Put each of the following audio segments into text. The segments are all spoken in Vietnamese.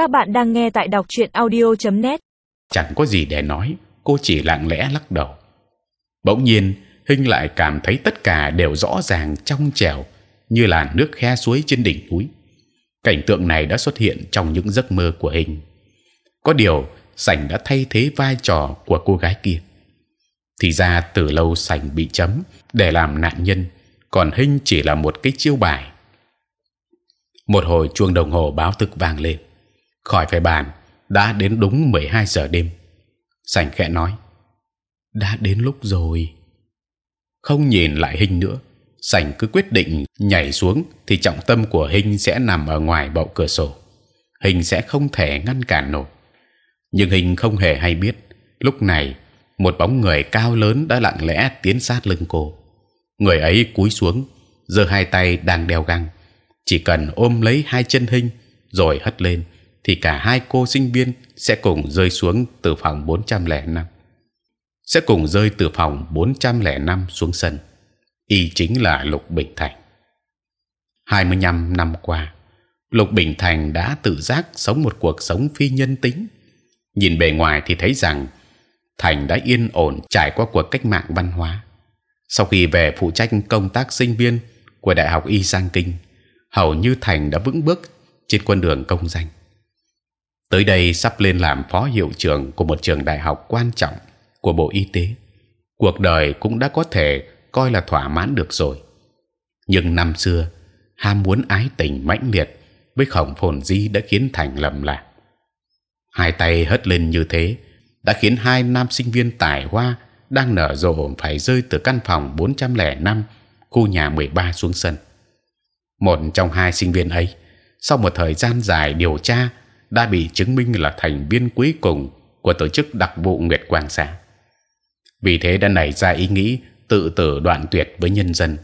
Các bạn đang nghe tại đọc truyện audio.net. Chẳng có gì để nói, cô chỉ lặng lẽ lắc đầu. Bỗng nhiên, Hinh lại cảm thấy tất cả đều rõ ràng trong trẻo như là nước khe suối trên đỉnh núi. Cảnh tượng này đã xuất hiện trong những giấc mơ của Hinh. Có điều, sảnh đã thay thế vai trò của cô gái kia. Thì ra từ lâu sảnh bị chấm để làm nạn nhân, còn Hinh chỉ là một cái chiêu bài. Một hồi chuông đồng hồ báo thức vang lên, khỏi phải bàn, đã đến đúng 12 giờ đêm. Sảnh khẽ nói, đã đến lúc rồi. Không nhìn lại hình nữa, Sảnh cứ quyết định nhảy xuống thì trọng tâm của hình sẽ nằm ở ngoài bậu cửa sổ. Hình sẽ không thể ngăn cản nổi. Nhưng Hình không hề hay biết lúc này một bóng người cao lớn đã lặng lẽ tiến sát lưng cô. Người ấy cúi xuống, giơ hai tay đang đeo găng, chỉ cần ôm lấy hai chân Hình rồi hất lên, thì cả hai cô sinh viên sẽ cùng rơi xuống từ phòng 405 sẽ cùng rơi từ phòng 405 xuống sân. Y chính là Lục Bình Thành. 25 năm qua, Lục Bình Thành đã tự giác sống một cuộc sống phi nhân tính. Nhìn bề ngoài thì thấy rằng Thành đã yên ổn trải qua cuộc cách mạng văn hóa. Sau khi về phụ trách công tác sinh viên của Đại học Y Giang Kinh, hầu như Thành đã vững bước trên con đường công danh. Tới đây sắp lên làm phó hiệu trưởng của một trường đại học quan trọng của Bộ Y tế. Cuộc đời cũng đã có thể coi là thỏa mãn được rồi. Nhưng năm xưa ham muốn ái tình mãnh liệt với khổng phồn di đã khiến thành lầm lạc. Hai tay hất lên như thế đã khiến hai nam sinh viên tài hoa đang nở rộ phải rơi từ căn phòng 405 khu nhà 13 xuống sân. Một trong hai sinh viên ấy, sau một thời gian dài điều tra, đã bị chứng minh là thành viên cuối cùng của tổ chức đặc vụ Nguyệt Quang Xã. Vì thế đã nảy ra ý nghĩ tự tử đoạn tuyệt với nhân dân.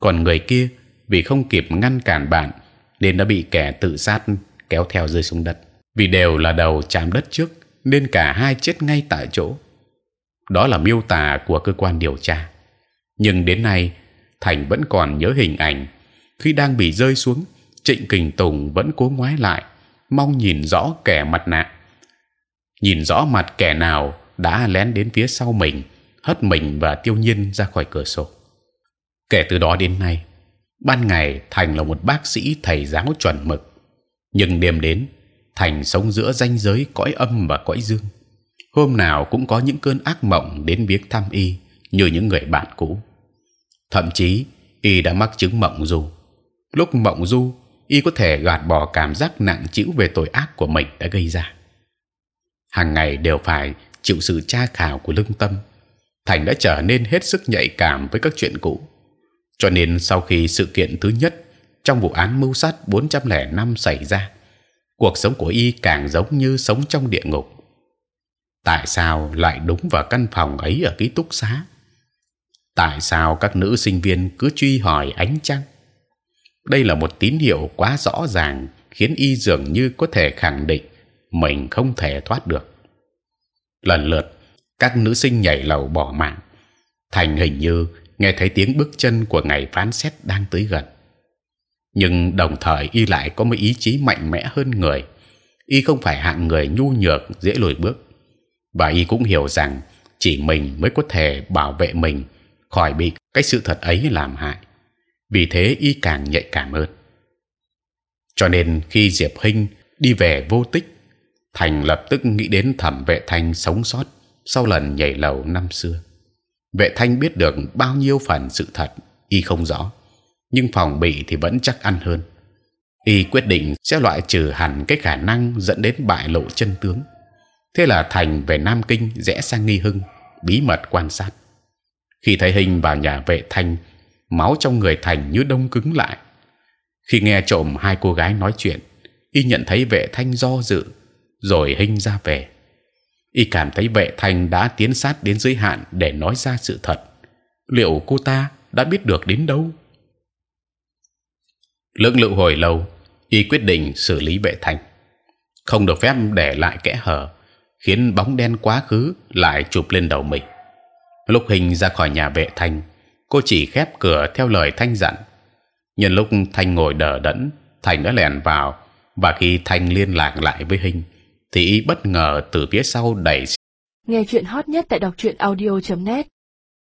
Còn người kia vì không kịp ngăn cản bạn nên đã bị kẻ tự sát kéo theo rơi xuống đất. Vì đều là đầu chạm đất trước nên cả hai chết ngay tại chỗ. Đó là miêu tả của cơ quan điều tra. Nhưng đến nay Thành vẫn còn nhớ hình ảnh khi đang bị rơi xuống. Trịnh Kình Tùng vẫn cố ngoái lại, mong nhìn rõ kẻ mặt nạ, nhìn rõ mặt kẻ nào đã lén đến phía sau mình, hất mình và tiêu nhiên ra khỏi cửa sổ. Kể từ đó đến nay, ban ngày Thành là một bác sĩ thầy giáo chuẩn mực, nhưng đêm đến Thành sống giữa ranh giới cõi âm và cõi dương. Hôm nào cũng có những cơn ác mộng đến viếng thăm y như những người bạn cũ. Thậm chí y đã mắc chứng mộng du. Lúc mộng du, y có thể gạt bỏ cảm giác nặng chịu về tội ác của mình đã gây ra. Hàng ngày đều phải chịu sự tra khảo của lương tâm. Thành đã trở nên hết sức nhạy cảm với các chuyện cũ. Cho nên sau khi sự kiện thứ nhất trong vụ án mưu sát 405 xảy ra, cuộc sống của y càng giống như sống trong địa ngục. Tại sao lại đúng vào căn phòng ấy ở ký túc xá? Tại sao các nữ sinh viên cứ truy hỏi ánh trăng? Đây là một tín hiệu quá rõ ràng khiến y dường như có thể khẳng định mình không thể thoát được. Lần lượt các nữ sinh nhảy lầu bỏ mạng. Thành hình như nghe thấy tiếng bước chân của ngày phán xét đang tới gần nhưng đồng thời y lại có một ý chí mạnh mẽ hơn người. Y không phải hạng người nhu nhược dễ lùi bước, và y cũng hiểu rằng chỉ mình mới có thể bảo vệ mình khỏi bị cái sự thật ấy làm hại. Vì thế y càng nhạy cảm hơn. Cho nên khi Diệp Hinh đi về vô tích, Thành lập tức nghĩ đến thẩm vệ Thanh sống sót sau lần nhảy lầu năm xưa. Vệ Thanh biết được bao nhiêu phần sự thật, y không rõ nhưng phòng bị thì vẫn chắc ăn hơn. Y quyết định sẽ loại trừ hẳn cái khả năng dẫn đến bại lộ chân tướng. Thế là Thành về Nam Kinh rẽ sang Nghi Hưng bí mật quan sát. Khi thấy Hình vào nhà vệ Thanh, máu trong người Thành như đông cứng lại. Khi nghe trộm hai cô gái nói chuyện, y nhận thấy vệ Thanh do dự, rồi Hình ra về. Y cảm thấy vệ Thanh đã tiến sát đến giới hạn để nói ra sự thật. Liệu cô ta đã biết được đến đâu? lưỡng lự hồi lâu y quyết định xử lý vệ thanh không được phép để lại kẽ hở khiến bóng đen quá khứ lại chụp lên đầu mình lúc hình ra khỏi nhà vệ thanh cô chỉ khép cửa theo lời thanh dặn. Nhân lúc thanh ngồi đờ đẫn, thành đã lèn vào, và khi thanh liên lạc lại với hình thì bất ngờ từ phía sau đẩy nghe chuyện hot nhất tại đọc truyện audio .net.